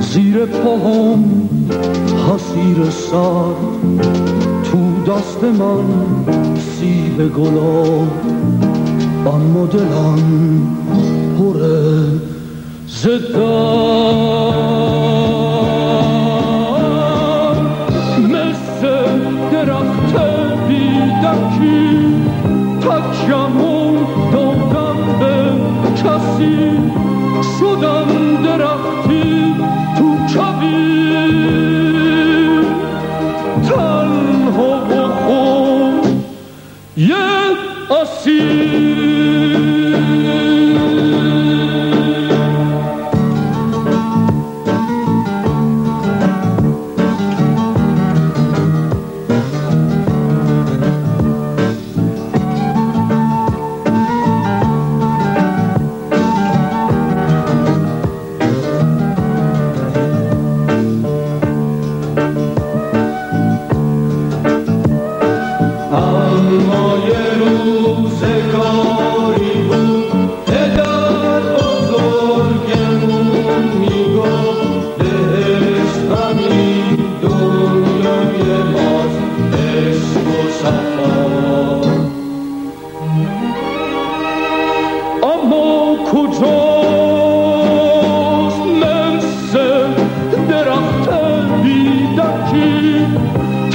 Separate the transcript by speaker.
Speaker 1: زیر پاهم حسیر سر تو دست من سیب گلاب. اما دلم پره زدم مثل درخت بیدکی تکیم دادم به کسی. Je
Speaker 2: aussi.